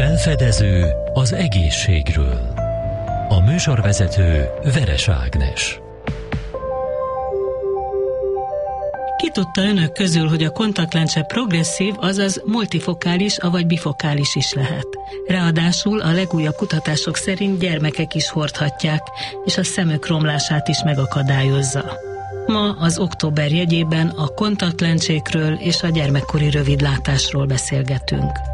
Felfedező az egészségről. A műsorvezető Veres Ágnes. Ki tudta önök közül, hogy a kontaktlencse progresszív, azaz multifokális, avagy bifokális is lehet. Ráadásul a legújabb kutatások szerint gyermekek is hordhatják, és a szemük romlását is megakadályozza. Ma az október jegyében a kontaktlencsékről és a gyermekkori rövidlátásról beszélgetünk.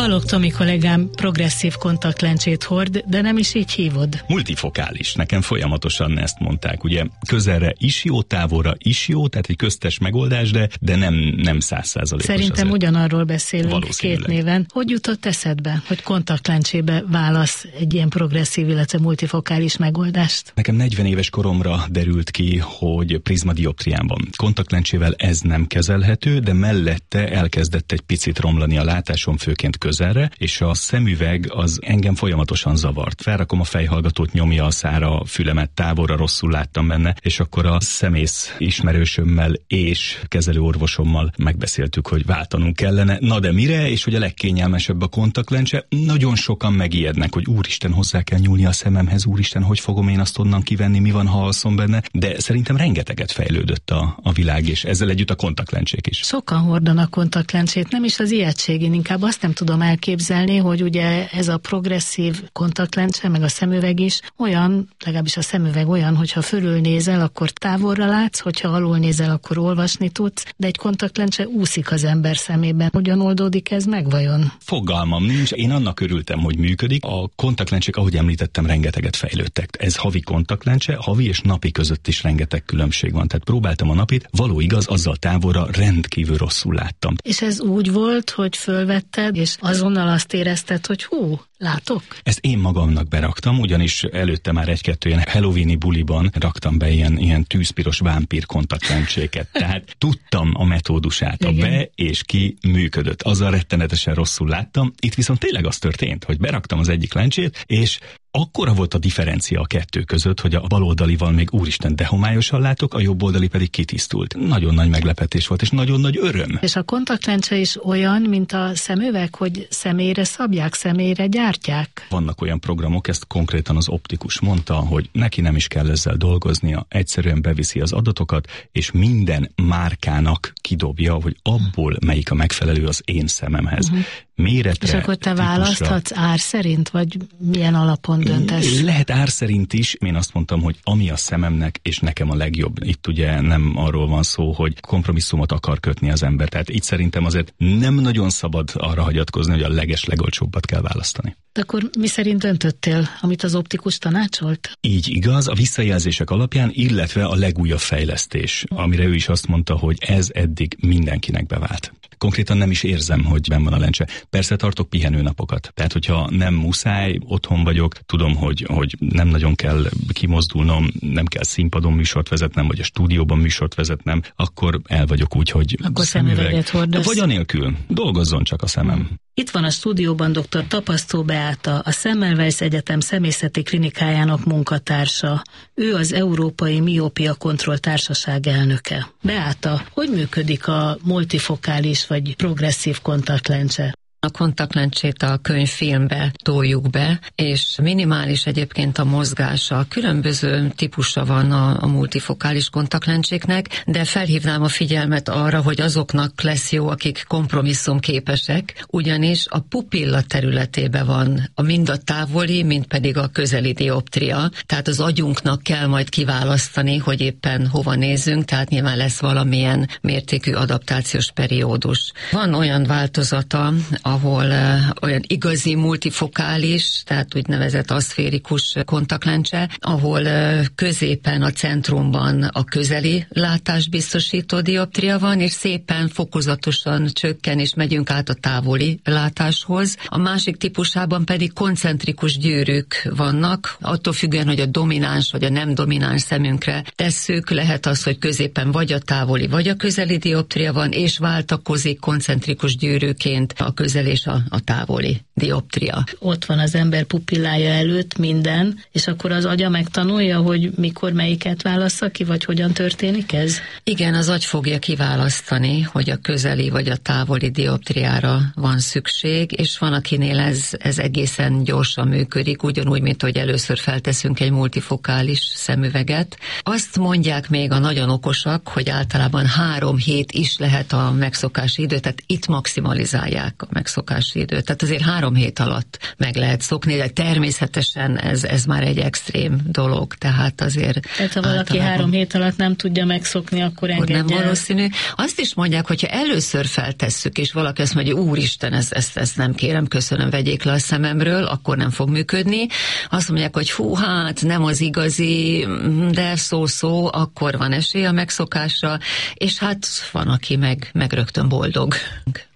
Balog Tomi kollégám progresszív kontaktlencsét hord, de nem is így hívod. Multifokális. Nekem folyamatosan ezt mondták. Ugye közelre is jó, távolra is jó, tehát egy köztes megoldás, de, de nem, nem százszázalékos. Szerintem azért. ugyanarról beszélünk két néven. Hogy jutott eszedbe, hogy kontaktlencsébe válasz egy ilyen progresszív, illetve multifokális megoldást? Nekem 40 éves koromra derült ki, hogy prizmadioptrián van. Kontaktlencsével ez nem kezelhető, de mellette elkezdett egy picit romlani a látásom, főként közelre, és a szemüveg az engem folyamatosan zavart. Felrakom a fejhallgatót, nyomja a szára a fülemet, távolra rosszul láttam benne, és akkor a szemész ismerősömmel és kezelőorvosommal megbeszéltük, hogy váltanunk kellene. Na de mire, és hogy a legkényelmesebb a kontaktlencse. Nagyon sokan megijednek, hogy úristen, hozzá kell nyúlni a szememhez, úristen, hogy fogom én azt onnan kivenni, mi van, ha alszom benne. De szerintem rengeteget fejlődött a, a világ, és ezzel együtt a kontaktlencsék is. Sokan hordanak kontaktlencsét, nem is az ijegység, én inkább azt nem tudom, tudom elképzelni, hogy ugye ez a progresszív kontaktlencse, meg a szemüveg is olyan, legalábbis a szemüveg olyan, hogyha fölül nézel, akkor távolra látsz, hogyha alul nézel, akkor olvasni tudsz, de egy kontaktlencse úszik az ember szemében. Hogyan oldódik ez meg vajon? Fogalmam nincs. Én annak örültem, hogy működik. A kontaktlencsék, ahogy említettem, rengeteget fejlődtek. Ez havi kontaktlencse, havi és napi között is rengeteg különbség van. Tehát próbáltam a napit, való igaz, azzal távolra rendkívül rosszul láttam. És ez úgy volt, hogy fölvetted, és azonnal azt érezted, hogy hú, látok? Ezt én magamnak beraktam, ugyanis előtte már egy-kettő ilyen halloweeni buliban raktam be ilyen, ilyen tűzpiros vámpír kontaktlencséket. Tehát tudtam a metódusát, a be és ki működött. Azzal rettenetesen rosszul láttam. Itt viszont tényleg az történt, hogy beraktam az egyik lencsét, és akkora volt a differencia a kettő között, hogy a baloldalival még úristen dehomályosan látok, a jobb oldali pedig kitisztult. Nagyon nagy meglepetés volt, és nagyon nagy öröm. És a kontaktlencse is olyan, mint a szemüveg, hogy személyre szabják, személyre gyártják? Vannak olyan programok, ezt konkrétan az optikus mondta, hogy neki nem is kell ezzel dolgoznia, egyszerűen beviszi az adatokat, és minden márkának kidobja, hogy abból melyik a megfelelő az én szememhez. Uh-huh méretre. És akkor te típusra. választhatsz ár szerint, vagy milyen alapon döntesz? Lehet ár szerint is. Én azt mondtam, hogy ami a szememnek és nekem a legjobb. Itt ugye nem arról van szó, hogy kompromisszumot akar kötni az ember. Tehát itt szerintem azért nem nagyon szabad arra hagyatkozni, hogy a leges legolcsóbbat kell választani. De akkor mi szerint döntöttél, amit az optikus tanácsolt? Így igaz, a visszajelzések alapján, illetve a legújabb fejlesztés, amire ő is azt mondta, hogy ez eddig mindenkinek bevált konkrétan nem is érzem, hogy benn van a lencse. Persze tartok pihenőnapokat. Tehát, hogyha nem muszáj, otthon vagyok, tudom, hogy, hogy nem nagyon kell kimozdulnom, nem kell színpadon műsort vezetnem, vagy a stúdióban műsort vezetnem, akkor el vagyok úgy, hogy akkor szemüveget hordasz. Vagy anélkül. Dolgozzon csak a szemem. Itt van a stúdióban dr. Tapasztó Beáta, a Semmelweis Egyetem szemészeti klinikájának munkatársa. Ő az Európai Miópia Kontroll Társaság elnöke. Beáta, hogy működik a multifokális vagy progresszív kontaktlencse? A kontaktlencsét a könyvfilmbe toljuk be, és minimális egyébként a mozgása. Különböző típusa van a, a multifokális kontaktlencséknek, de felhívnám a figyelmet arra, hogy azoknak lesz jó, akik kompromisszum képesek, ugyanis a pupilla területébe van a mind a távoli, mind pedig a közeli dioptria. Tehát az agyunknak kell majd kiválasztani, hogy éppen hova nézzünk, tehát nyilván lesz valamilyen mértékű adaptációs periódus. Van olyan változata, ahol uh, olyan igazi multifokális, tehát úgynevezett aszférikus kontaktlencse, ahol uh, középen a centrumban a közeli látás biztosító dioptria van, és szépen fokozatosan csökken, és megyünk át a távoli látáshoz. A másik típusában pedig koncentrikus gyűrűk vannak, attól függően, hogy a domináns vagy a nem domináns szemünkre tesszük, lehet az, hogy középen vagy a távoli, vagy a közeli dioptria van, és váltakozik koncentrikus gyűrűként a közeli közel és a, a távoli dioptria. Ott van az ember pupillája előtt minden, és akkor az agya megtanulja, hogy mikor melyiket válassza ki, vagy hogyan történik ez? Igen, az agy fogja kiválasztani, hogy a közeli vagy a távoli dioptriára van szükség, és van, akinél ez, ez egészen gyorsan működik, ugyanúgy, mint hogy először felteszünk egy multifokális szemüveget. Azt mondják még a nagyon okosak, hogy általában három hét is lehet a megszokási idő, tehát itt maximalizálják a megszokási időt. Tehát azért három hét alatt meg lehet szokni, de természetesen ez, ez már egy extrém dolog, tehát azért... Tehát ha valaki három hét alatt nem tudja megszokni, akkor engedje. nem valószínű. Azt is mondják, hogyha először feltesszük, és valaki azt mondja, úristen, ezt, ezt, ezt nem kérem, köszönöm, vegyék le a szememről, akkor nem fog működni. Azt mondják, hogy hú, hát nem az igazi, de szó-szó, akkor van esély a megszokásra, és hát van, aki meg, meg rögtön boldog.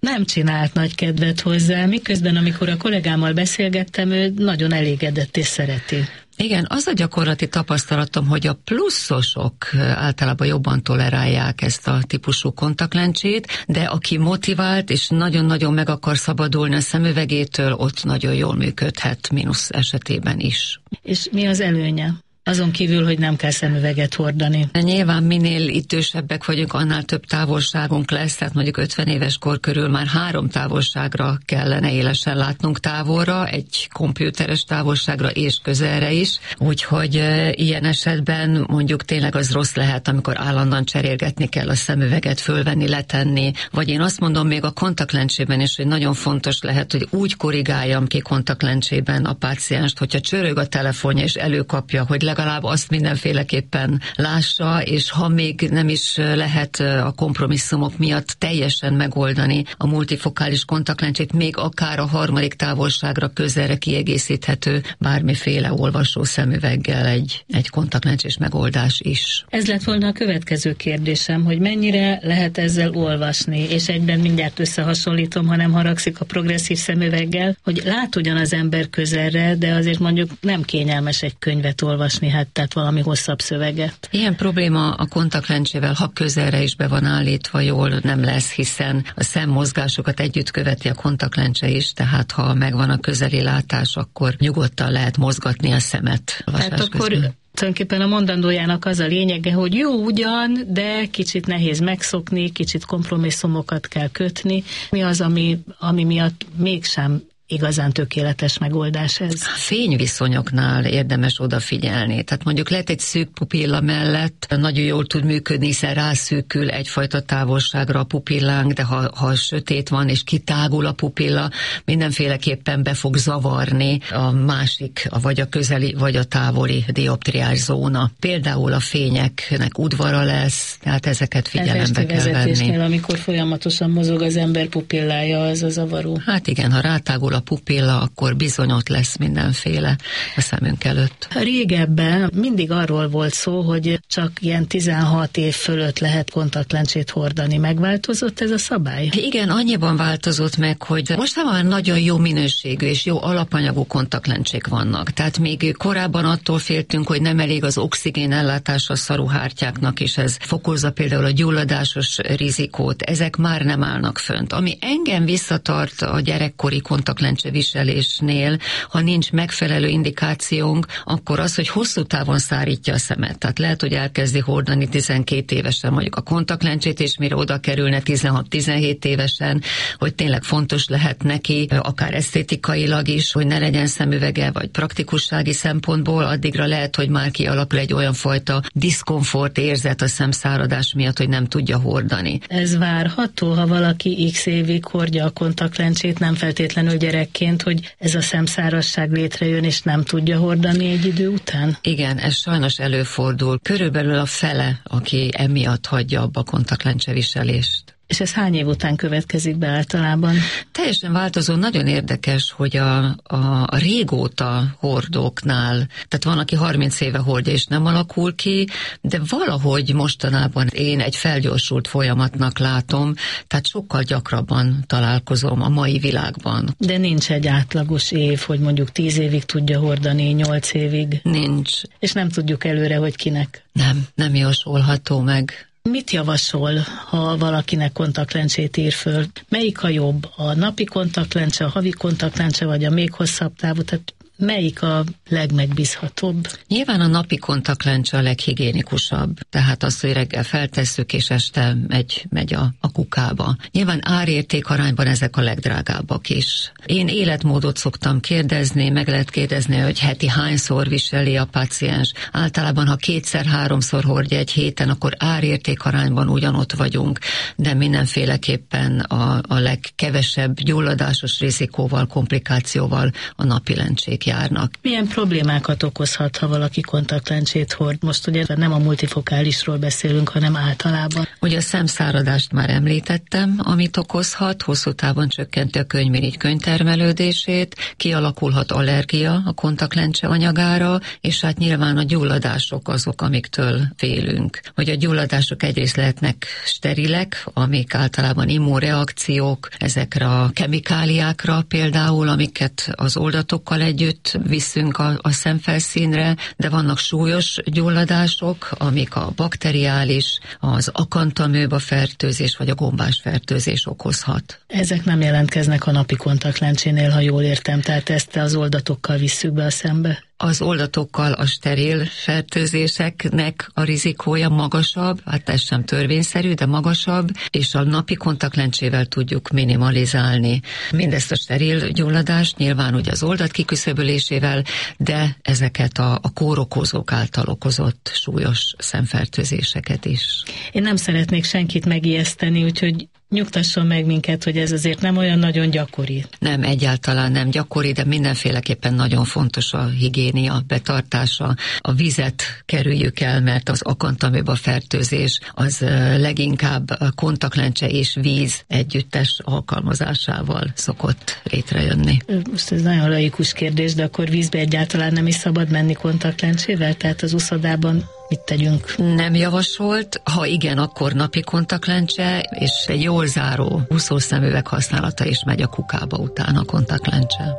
Nem csinált nagy kedvet hozzá, miközben amikor a kollégámmal beszélgettem, ő nagyon elégedett és szereti. Igen, az a gyakorlati tapasztalatom, hogy a pluszosok általában jobban tolerálják ezt a típusú kontaktlencsét, de aki motivált és nagyon-nagyon meg akar szabadulni a szemüvegétől, ott nagyon jól működhet, mínusz esetében is. És mi az előnye? Azon kívül, hogy nem kell szemüveget hordani. Nyilván minél idősebbek vagyunk, annál több távolságunk lesz, tehát mondjuk 50 éves kor körül már három távolságra kellene élesen látnunk távolra, egy kompjúteres távolságra és közelre is, úgyhogy ilyen esetben mondjuk tényleg az rossz lehet, amikor állandóan cserélgetni kell a szemüveget, fölvenni, letenni, vagy én azt mondom még a kontaktlencsében is, hogy nagyon fontos lehet, hogy úgy korrigáljam ki kontaktlencsében a pácienst, hogyha csörög a telefonja és előkapja, hogy legalább azt mindenféleképpen lássa, és ha még nem is lehet a kompromisszumok miatt teljesen megoldani a multifokális kontaktlencsét, még akár a harmadik távolságra közelre kiegészíthető bármiféle olvasó szemüveggel egy, egy kontaktlencsés megoldás is. Ez lett volna a következő kérdésem, hogy mennyire lehet ezzel olvasni, és egyben mindjárt összehasonlítom, ha nem haragszik a progresszív szemüveggel, hogy lát ugyan az ember közelre, de azért mondjuk nem kényelmes egy könyvet olvasni olvasni, hát tehát valami hosszabb szöveget. Ilyen probléma a kontaktlencsével, ha közelre is be van állítva, jól nem lesz, hiszen a szemmozgásokat együtt követi a kontaktlencse is, tehát ha megvan a közeli látás, akkor nyugodtan lehet mozgatni a szemet. Tehát akkor közben tulajdonképpen a mondandójának az a lényege, hogy jó ugyan, de kicsit nehéz megszokni, kicsit kompromisszumokat kell kötni. Mi az, ami, ami miatt mégsem igazán tökéletes megoldás ez. A fényviszonyoknál érdemes odafigyelni. Tehát mondjuk lehet egy szűk pupilla mellett nagyon jól tud működni, hiszen rászűkül egyfajta távolságra a pupillánk, de ha, ha sötét van és kitágul a pupilla, mindenféleképpen be fog zavarni a másik, a vagy a közeli, vagy a távoli dioptriás zóna. Például a fényeknek udvara lesz, tehát ezeket figyelembe kell venni. amikor folyamatosan mozog az ember pupillája, az a zavaró. Hát igen, ha rátágul a pupilla, akkor bizony ott lesz mindenféle a szemünk előtt. Régebben mindig arról volt szó, hogy csak ilyen 16 év fölött lehet kontaktlencsét hordani. Megváltozott ez a szabály? Igen, annyiban változott meg, hogy most már nagyon jó minőségű és jó alapanyagú kontaktlencsék vannak. Tehát még korábban attól féltünk, hogy nem elég az oxigén ellátása a szaruhártyáknak, és ez fokozza például a gyulladásos rizikót. Ezek már nem állnak fönt. Ami engem visszatart a gyerekkori kontaktlencsék viselésnél, ha nincs megfelelő indikációnk, akkor az, hogy hosszú távon szárítja a szemet. Tehát lehet, hogy elkezdi hordani 12 évesen mondjuk a kontaktlencsét, és mire oda kerülne 16-17 évesen, hogy tényleg fontos lehet neki, akár esztétikailag is, hogy ne legyen szemüvege, vagy praktikussági szempontból, addigra lehet, hogy már kialakul egy olyan fajta diszkomfort érzet a szemszáradás miatt, hogy nem tudja hordani. Ez várható, ha valaki x évig hordja a kontaktlencsét, nem feltétlenül gyerek gyerekként, hogy ez a szemszárasság létrejön, és nem tudja hordani egy idő után? Igen, ez sajnos előfordul. Körülbelül a fele, aki emiatt hagyja abba a kontaktlencseviselést. És ez hány év után következik be általában? Teljesen változó, nagyon érdekes, hogy a, a, a régóta hordóknál, tehát van, aki 30 éve hordja és nem alakul ki, de valahogy mostanában én egy felgyorsult folyamatnak látom, tehát sokkal gyakrabban találkozom a mai világban. De nincs egy átlagos év, hogy mondjuk 10 évig tudja hordani, 8 évig? Nincs. És nem tudjuk előre, hogy kinek? Nem, nem jósolható meg Mit javasol, ha valakinek kontaktlencsét ír föl? Melyik a jobb? A napi kontaktlencse, a havi kontaktlencse, vagy a még hosszabb távú? Tehát melyik a legmegbízhatóbb? Nyilván a napi kontaktlencse a leghigiénikusabb, tehát az, hogy reggel feltesszük, és este megy, megy a, a kukába. Nyilván árérték arányban ezek a legdrágábbak is. Én életmódot szoktam kérdezni, meg lehet kérdezni, hogy heti hányszor viseli a paciens. Általában, ha kétszer-háromszor hordja egy héten, akkor árérték arányban ugyanott vagyunk, de mindenféleképpen a, a legkevesebb gyulladásos rizikóval, komplikációval a napi lencsék járnak. Milyen problémákat okozhat, ha valaki kontaktlencsét hord? Most ugye nem a multifokálisról beszélünk, hanem általában. Ugye a szemszáradást már említettem, amit okozhat, hosszú távon csökkenti a könyvmirigy könyvtermelődését, kialakulhat allergia a kontaktlencse anyagára, és hát nyilván a gyulladások azok, amiktől félünk. Hogy a gyulladások egyrészt lehetnek sterilek, amik általában immunreakciók, ezekre a kemikáliákra például, amiket az oldatokkal együtt együtt viszünk a, a szemfelszínre, de vannak súlyos gyulladások, amik a bakteriális, az akantamőba fertőzés vagy a gombás fertőzés okozhat. Ezek nem jelentkeznek a napi kontaktlencsénél, ha jól értem, tehát ezt az oldatokkal visszük be a szembe? Az oldatokkal a steril fertőzéseknek a rizikója magasabb, hát ez sem törvényszerű, de magasabb, és a napi kontaktlencsével tudjuk minimalizálni. Mindezt a steril gyulladást nyilván ugye az oldat kiküszöbölésével, de ezeket a, a kórokozók által okozott súlyos szemfertőzéseket is. Én nem szeretnék senkit megijeszteni, úgyhogy nyugtasson meg minket, hogy ez azért nem olyan nagyon gyakori. Nem, egyáltalán nem gyakori, de mindenféleképpen nagyon fontos a higiénia betartása. A vizet kerüljük el, mert az akantamőba fertőzés az leginkább kontaktlencse és víz együttes alkalmazásával szokott létrejönni. Most ez nagyon laikus kérdés, de akkor vízbe egyáltalán nem is szabad menni kontaktlencsével? Tehát az uszodában mit tegyünk? Nem javasolt, ha igen, akkor napi kontaktlencse, és egy jól záró úszószemüveg használata is megy a kukába utána a kontaktlencse.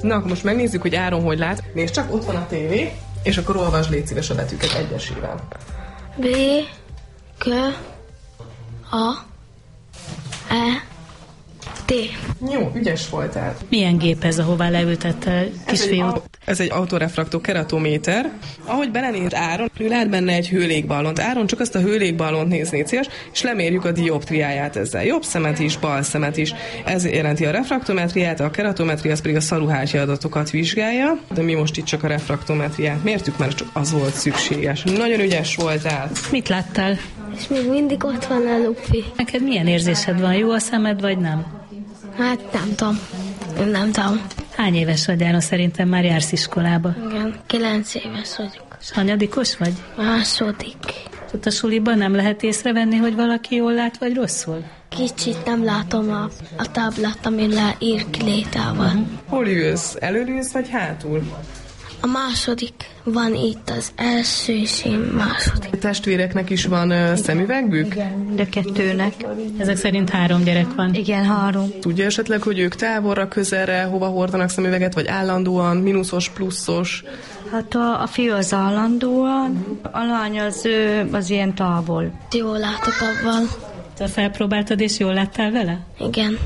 Na, akkor most megnézzük, hogy Áron hogy lát. Nézd csak, ott van a tévé, és akkor olvasd légy szíves a betűket egyesével. B, K, A, E, T. Jó, ügyes voltál. Milyen gép ez, ahová leültette kisfiút? Ez egy autorefraktó keratométer. Ahogy belenéz Áron, ő lát benne egy hőlékballont. Áron csak azt a hőlékballont nézni céls, és lemérjük a dioptriáját ezzel. Jobb szemet is, bal szemet is. Ez jelenti a refraktometriát, a keratometria az pedig a szaruhási adatokat vizsgálja, de mi most itt csak a refraktometriát mértük, mert csak az volt szükséges. Nagyon ügyes voltál. Mit láttál? És még mindig ott van a lupi. Neked milyen érzésed van? Jó a szemed, vagy nem? Hát nem tudom. Nem tudom. Hány éves vagy, Áron? Szerintem már jársz iskolába. Igen, kilenc éves vagyok. És hanyadikos vagy? Második. Ott a suliban nem lehet észrevenni, hogy valaki jól lát, vagy rosszul? Kicsit nem látom a, a táblát, ami leír kilétával. Hol ülsz? Elől ülsz, vagy hátul? A második van itt az első és én második. A testvéreknek is van uh, szemüvegük? Igen, de kettőnek. Ezek szerint három gyerek van. Igen, három. Tudja esetleg, hogy ők távolra, közelre, hova hordanak szemüveget, vagy állandóan, mínuszos, pluszos? Hát a, a fiú az állandóan, a lány az, ő, az ilyen távol. Jól látok abban. Te felpróbáltad, és jól láttál vele? Igen.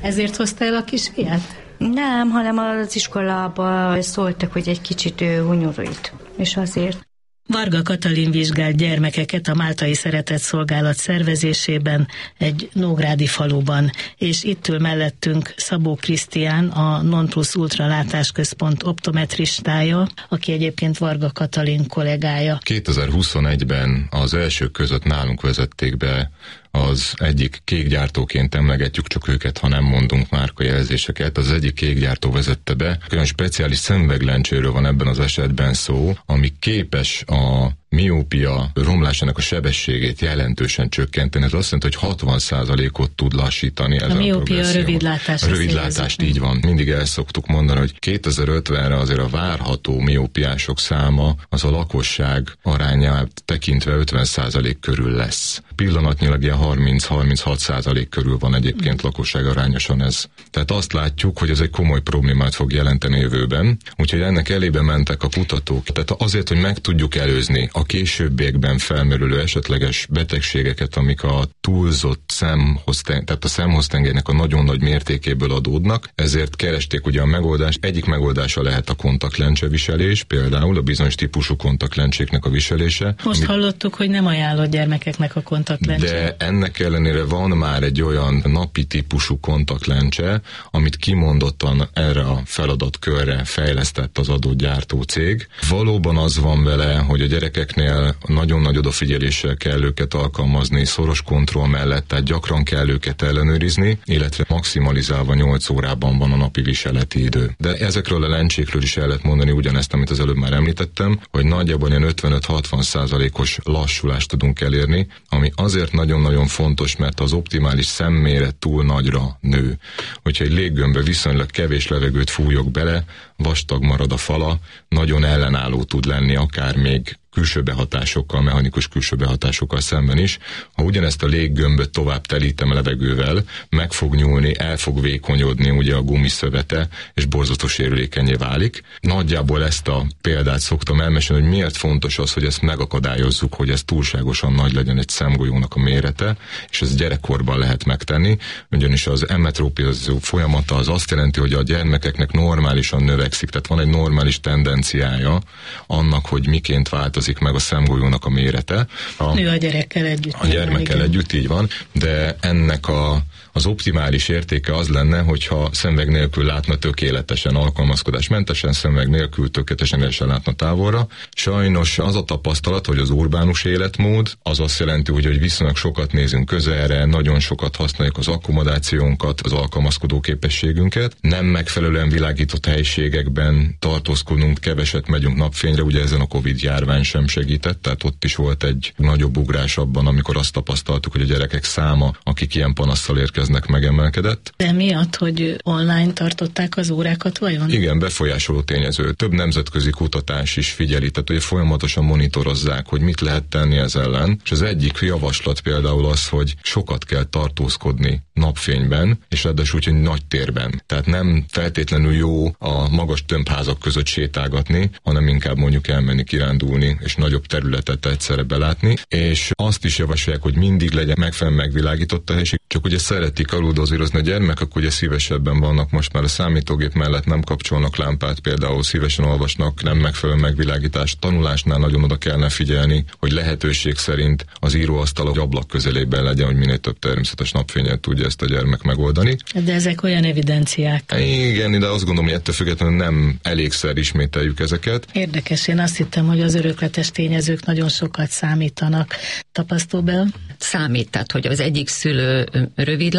Ezért hozta el a kisfiát? Nem, hanem az iskolába szóltak, hogy egy kicsit ő hunyorít, és azért. Varga Katalin vizsgált gyermekeket a Máltai Szeretett Szolgálat szervezésében egy Nógrádi faluban, és itt ül mellettünk Szabó Krisztián, a Non Plus Ultra Látásközpont optometristája, aki egyébként Varga Katalin kollégája. 2021-ben az elsők között nálunk vezették be az egyik kékgyártóként emlegetjük csak őket, ha nem mondunk márkajelzéseket. Az egyik kékgyártó vezette be, olyan speciális szemüveglencséről van ebben az esetben szó, ami képes a miópia romlásának a sebességét jelentősen csökkenteni. Ez azt jelenti, hogy 60%-ot tud lassítani. Ez a, a miópia a rövidlátás. A rövidlátást így van. Mindig el szoktuk mondani, hogy 2050-re azért a várható miópiások száma az a lakosság arányát tekintve 50% körül lesz. Pillanatnyilag ilyen 30-36% körül van egyébként mm. lakosság arányosan ez. Tehát azt látjuk, hogy ez egy komoly problémát fog jelenteni jövőben. Úgyhogy ennek elébe mentek a kutatók. Tehát azért, hogy meg tudjuk előzni a későbbiekben felmerülő esetleges betegségeket, amik a túlzott szemhoz, tehát a szemhoztengelynek a nagyon nagy mértékéből adódnak, ezért keresték ugye a megoldást. Egyik megoldása lehet a kontaktlencse viselés, például a bizonyos típusú kontaktlencséknek a viselése. Most amit... hallottuk, hogy nem ajánlott gyermekeknek a kontaktlencse. De ennek ellenére van már egy olyan napi típusú kontaktlencse, amit kimondottan erre a feladatkörre fejlesztett az adott gyártó cég. Valóban az van vele, hogy a gyerekek gyerekeknél nagyon nagy odafigyeléssel kell őket alkalmazni, szoros kontroll mellett, tehát gyakran kell őket ellenőrizni, illetve maximalizálva 8 órában van a napi viseleti idő. De ezekről a lencsékről is el lehet mondani ugyanezt, amit az előbb már említettem, hogy nagyjából ilyen 55-60 százalékos lassulást tudunk elérni, ami azért nagyon-nagyon fontos, mert az optimális szemméret túl nagyra nő. Hogyha egy léggömbbe viszonylag kevés levegőt fújok bele, vastag marad a fala, nagyon ellenálló tud lenni, akár még külső behatásokkal, mechanikus külső behatásokkal szemben is. Ha ugyanezt a léggömböt tovább telítem levegővel, meg fog nyúlni, el fog vékonyodni ugye a gumiszövete, és borzasztó sérülékenyé válik. Nagyjából ezt a példát szoktam elmesélni, hogy miért fontos az, hogy ezt megakadályozzuk, hogy ez túlságosan nagy legyen egy szemgolyónak a mérete, és ez gyerekkorban lehet megtenni, ugyanis az emetropiazó folyamata az azt jelenti, hogy a gyermekeknek normálisan növekszik, tehát van egy normális tendenciája annak, hogy miként változik változik meg a szemgolyónak a mérete. A, Nő a gyerekkel együtt. A gyermekkel együtt, így van, de ennek a az optimális értéke az lenne, hogyha szemveg nélkül látna tökéletesen, alkalmazkodásmentesen, szemveg nélkül tökéletesen lehessen látna távolra. Sajnos az a tapasztalat, hogy az urbánus életmód az azt jelenti, hogy, hogy viszonylag sokat nézünk közelre, nagyon sokat használjuk az akkomodációnkat, az alkalmazkodó képességünket. Nem megfelelően világított helyiségekben tartózkodunk, keveset megyünk napfényre, ugye ezen a Covid járvány sem segített, tehát ott is volt egy nagyobb ugrás abban, amikor azt tapasztaltuk, hogy a gyerekek száma, akik ilyen panasszal érkeznek, érkeznek, megemelkedett. De miatt, hogy online tartották az órákat, vajon? Igen, befolyásoló tényező. Több nemzetközi kutatás is figyeli, tehát hogy folyamatosan monitorozzák, hogy mit lehet tenni ez ellen. És az egyik javaslat például az, hogy sokat kell tartózkodni napfényben, és ráadásul úgy, hogy nagy térben. Tehát nem feltétlenül jó a magas tömbházak között sétálgatni, hanem inkább mondjuk elmenni kirándulni, és nagyobb területet egyszerre belátni. És azt is javasolják, hogy mindig legyen megfelelően megvilágított a helység, csak ugye szeretik aludozírozni a gyermekek, ugye szívesebben vannak most már a számítógép mellett nem kapcsolnak lámpát, például szívesen olvasnak, nem megfelelő megvilágítás. Tanulásnál nagyon oda kellene figyelni, hogy lehetőség szerint az íróasztal a ablak közelében legyen, hogy minél több természetes napfényet tudja ezt a gyermek megoldani. De ezek olyan evidenciák. Igen, de azt gondolom, hogy ettől függetlenül nem elégszer ismételjük ezeket. Érdekes, én azt hittem, hogy az örökletes tényezők nagyon sokat számítanak. Tapasztóbel? Számít, tehát hogy az egyik szülő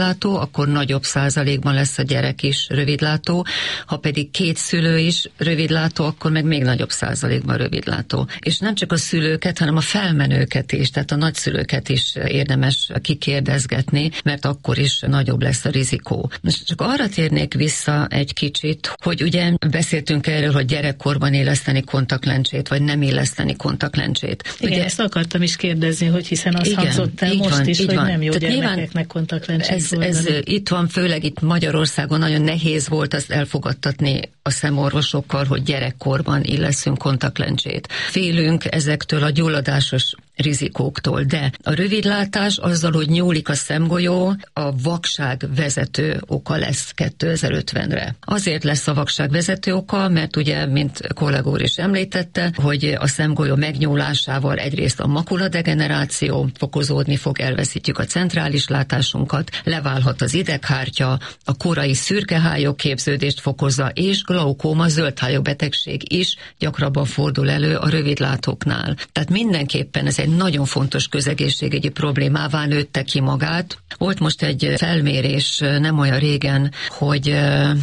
rövidlátó, akkor nagyobb százalékban lesz a gyerek is rövidlátó, ha pedig két szülő is rövidlátó, akkor meg még nagyobb százalékban rövidlátó. És nem csak a szülőket, hanem a felmenőket is, tehát a nagyszülőket is érdemes kikérdezgetni, mert akkor is nagyobb lesz a rizikó. Most csak arra térnék vissza egy kicsit, hogy ugye beszéltünk erről, hogy gyerekkorban éleszteni kontaktlencsét, vagy nem éleszteni kontaktlencsét. Igen, ugye, ezt akartam is kérdezni, hogy hiszen az igen, hangzott el most van, is, hogy van. nem jó Tehát gyermekeknek kontaktlencsét ez, ez itt van, főleg itt Magyarországon nagyon nehéz volt azt elfogadtatni a szemorvosokkal, hogy gyerekkorban illeszünk kontaktlencsét. Félünk ezektől a gyulladásos rizikóktól, de a rövidlátás azzal, hogy nyúlik a szemgolyó, a vakság vezető oka lesz 2050-re. Azért lesz a vakság vezető oka, mert ugye, mint kollégór is említette, hogy a szemgolyó megnyúlásával egyrészt a makuladegeneráció fokozódni fog, elveszítjük a centrális látásunkat, leválhat az ideghártya, a korai szürkehályok képződést fokozza, és glaukóma, zöldhályok betegség is gyakrabban fordul elő a rövidlátóknál. Tehát mindenképpen ez egy egy nagyon fontos közegészségügyi problémává nőtte ki magát. Volt most egy felmérés nem olyan régen, hogy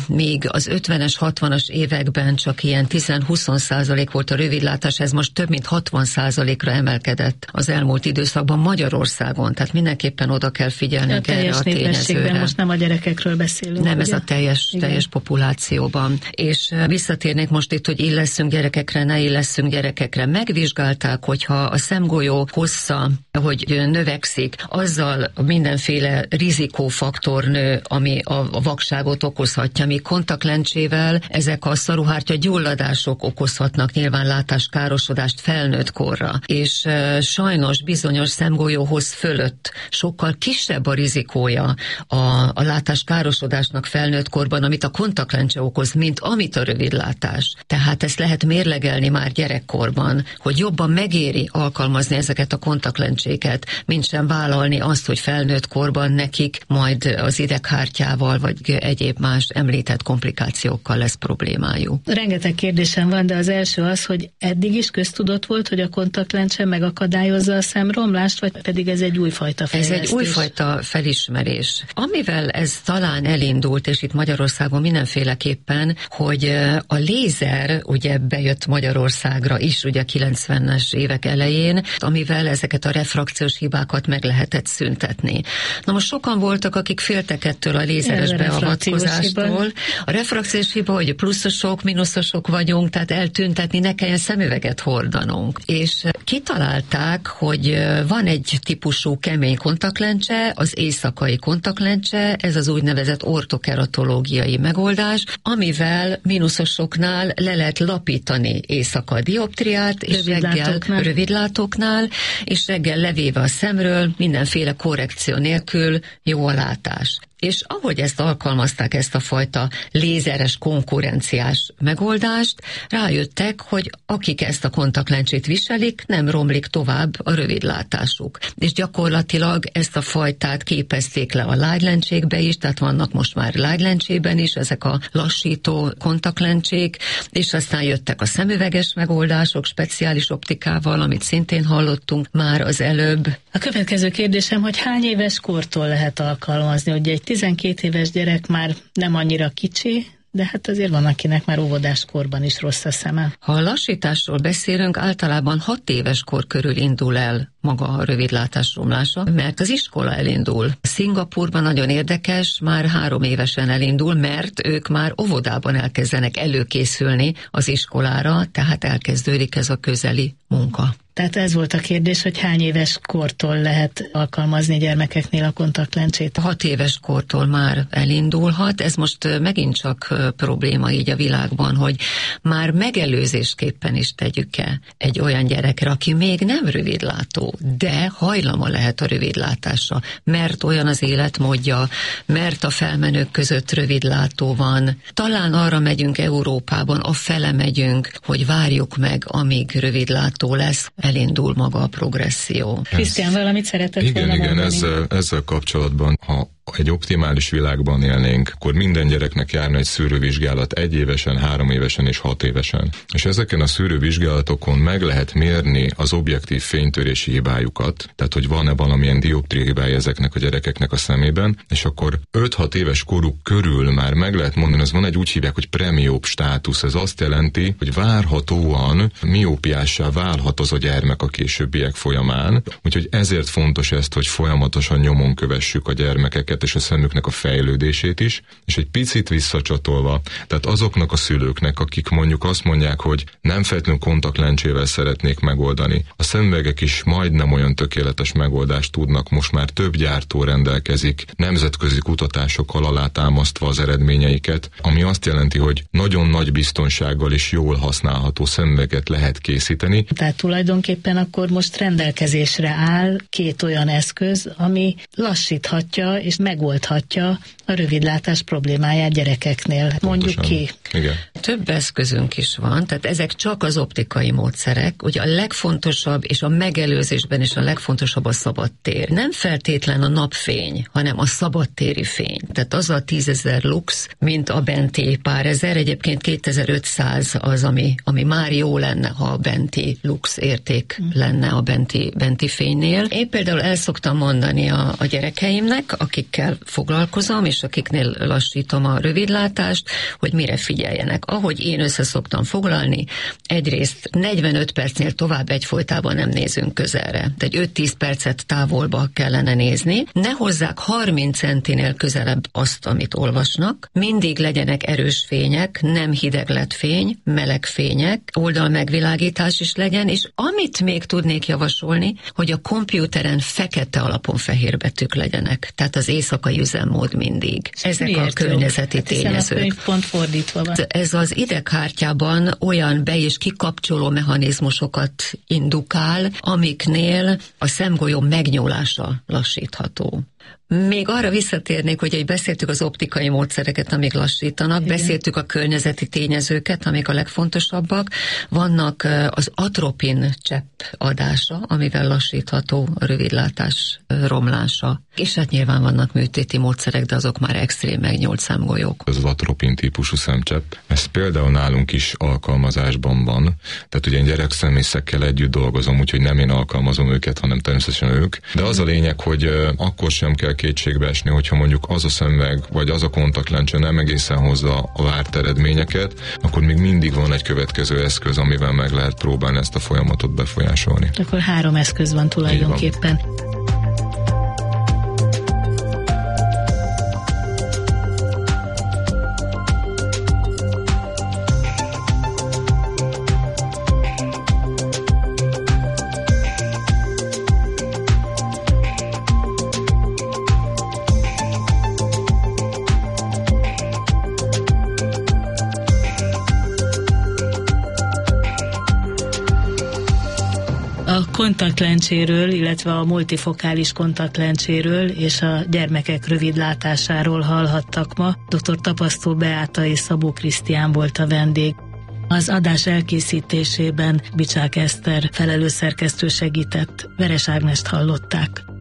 még az 50-es, 60-as években csak ilyen 10-20 százalék volt a rövidlátás, ez most több mint 60 százalékra emelkedett az elmúlt időszakban Magyarországon, tehát mindenképpen oda kell figyelni a erre a tényezőre. most nem a gyerekekről beszélünk. Nem ugye? ez a teljes, teljes populációban. És visszatérnék most itt, hogy illeszünk gyerekekre, ne illeszünk gyerekekre. Megvizsgálták, hogyha a szemgolyó hossza, hogy növekszik, azzal mindenféle rizikófaktor nő, ami a vakságot okozhatja, mi kontaktlencsével ezek a szaruhártya gyulladások okozhatnak nyilván látáskárosodást felnőtt korra. És sajnos bizonyos szemgolyóhoz fölött sokkal kisebb a rizikója a, a látáskárosodásnak felnőtt korban, amit a kontaktlencse okoz, mint amit a rövidlátás. Tehát ezt lehet mérlegelni már gyerekkorban, hogy jobban megéri alkalmazni ezeket a kontaktlencséket, mint sem vállalni azt, hogy felnőtt korban nekik majd az ideghártyával vagy egyéb más említett komplikációkkal lesz problémájuk. Rengeteg kérdésem van, de az első az, hogy eddig is köztudott volt, hogy a kontaktlencse megakadályozza a szemromlást, vagy pedig ez egy újfajta fejlesztés? Ez egy újfajta felismerés. Amivel ez talán elindult, és itt Magyarországon mindenféleképpen, hogy a lézer ugye bejött Magyarországra is, ugye 90-es évek elején, amivel ezeket a refrakciós hibákat meg lehetett szüntetni. Na most sokan voltak, akik féltek ettől a lézeres a beavatkozástól. A refrakciós hiba, hogy pluszosok, mínuszosok vagyunk, tehát eltüntetni, ne kelljen szemüveget hordanunk. És kitalálták, hogy van egy típusú kemény kontaktlencse, az éjszakai kontaktlencse, ez az úgynevezett ortokeratológiai megoldás, amivel mínuszosoknál le lehet lapítani éjszaka a dioptriát, és reggel rövidlátóknál, és reggel levéve a szemről mindenféle korrekció nélkül jó a látás. És ahogy ezt alkalmazták, ezt a fajta lézeres konkurenciás megoldást, rájöttek, hogy akik ezt a kontaktlencsét viselik, nem romlik tovább a rövidlátásuk. És gyakorlatilag ezt a fajtát képezték le a lágylencsékbe is, tehát vannak most már lágylencsében is ezek a lassító kontaktlencsék, és aztán jöttek a szemüveges megoldások speciális optikával, amit szintén hallottunk már az előbb. A következő kérdésem, hogy hány éves kortól lehet alkalmazni, hogy egy 12 éves gyerek már nem annyira kicsi, de hát azért van, akinek már óvodás korban is rossz a szeme. Ha a lassításról beszélünk, általában 6 éves kor körül indul el maga a rövidlátás romlása, mert az iskola elindul. Szingapurban nagyon érdekes, már három évesen elindul, mert ők már óvodában elkezdenek előkészülni az iskolára, tehát elkezdődik ez a közeli munka. Tehát ez volt a kérdés, hogy hány éves kortól lehet alkalmazni gyermekeknél a kontaktlencsét? Hat éves kortól már elindulhat. Ez most megint csak probléma így a világban, hogy már megelőzésképpen is tegyük-e egy olyan gyerekre, aki még nem rövidlátó, de hajlama lehet a rövidlátásra, mert olyan az életmódja, mert a felmenők között rövidlátó van. Talán arra megyünk Európában, a fele megyünk, hogy várjuk meg, amíg rövidlátó lesz elindul maga a progresszió. Krisztián, valamit szeretett igen, volna Igen, ezzel, ezzel kapcsolatban, ha egy optimális világban élnénk, akkor minden gyereknek járna egy szűrővizsgálat egy évesen, három évesen és hat évesen. És ezeken a szűrővizsgálatokon meg lehet mérni az objektív fénytörési hibájukat, tehát hogy van-e valamilyen dioptria hibája ezeknek a gyerekeknek a szemében, és akkor 5-6 éves koruk körül már meg lehet mondani, ez van egy úgy hívják, hogy premióp státusz. Ez azt jelenti, hogy várhatóan miópiássá válhat az a gyermek a későbbiek folyamán. Úgyhogy ezért fontos ezt, hogy folyamatosan nyomon kövessük a gyermekeket, és a szemüknek a fejlődését is, és egy picit visszacsatolva, tehát azoknak a szülőknek, akik mondjuk azt mondják, hogy nem feltétlenül kontaktlencsével szeretnék megoldani, a szemüvegek is majdnem olyan tökéletes megoldást tudnak, most már több gyártó rendelkezik, nemzetközi kutatásokkal alátámasztva az eredményeiket, ami azt jelenti, hogy nagyon nagy biztonsággal és jól használható szemüveget lehet készíteni. Tehát tulajdonképpen akkor most rendelkezésre áll két olyan eszköz, ami lassíthatja és megoldhatja a rövidlátás problémáját gyerekeknél. Mondjuk ki. Igen. több eszközünk is van, tehát ezek csak az optikai módszerek. Ugye a legfontosabb, és a megelőzésben is a legfontosabb a szabad tér. Nem feltétlen a napfény, hanem a szabadtéri fény. Tehát az a tízezer lux, mint a benti pár ezer, egyébként 2500 az, ami, ami már jó lenne, ha a benti lux érték lenne a benti, benti fénynél. Én például el szoktam mondani a, a gyerekeimnek, akikkel foglalkozom, és akiknél lassítom a rövidlátást, hogy mire figyeljenek. Ahogy én össze szoktam foglalni, egyrészt 45 percnél tovább egyfolytában nem nézünk közelre. Tehát 5-10 percet távolba kellene nézni. Ne hozzák 30 centinél közelebb azt, amit olvasnak. Mindig legyenek erős fények, nem hideg lett fény, meleg fények, oldal megvilágítás is legyen, és amit még tudnék javasolni, hogy a kompjúteren fekete alapon fehér betűk legyenek. Tehát az éjszakai üzemmód mindig. Ezek a környezeti hát tényezők. A pont fordítva van. Ez az idegkártyában olyan be- és kikapcsoló mechanizmusokat indukál, amiknél a szemgolyó megnyúlása lassítható. Még arra visszatérnék, hogy egy beszéltük az optikai módszereket, amik lassítanak, Igen. beszéltük a környezeti tényezőket, amik a legfontosabbak. Vannak az atropin csepp adása, amivel lassítható a rövidlátás romlása. És hát nyilván vannak műtéti módszerek, de azok már extrém megnyúlt szemgolyók. Az atropin típusú szemcsepp. Ez például nálunk is alkalmazásban van. Tehát ugye én gyerekszemészekkel együtt dolgozom, úgyhogy nem én alkalmazom őket, hanem természetesen ők. De az a lényeg, hogy akkor sem kell kétségbe esni, hogyha mondjuk az a szemüveg, vagy az a kontaktlencse nem egészen hozza a várt eredményeket, akkor még mindig van egy következő eszköz, amivel meg lehet próbálni ezt a folyamatot befolyásolni. Akkor három eszköz van tulajdonképpen. Kontaktlencséről, illetve a multifokális kontaktlencséről és a gyermekek rövidlátásáról hallhattak ma. Dr. Tapasztó Beáta és Szabó Krisztián volt a vendég. Az adás elkészítésében Bicsák Eszter felelőszerkesztő segített, Veres Ágnest hallották.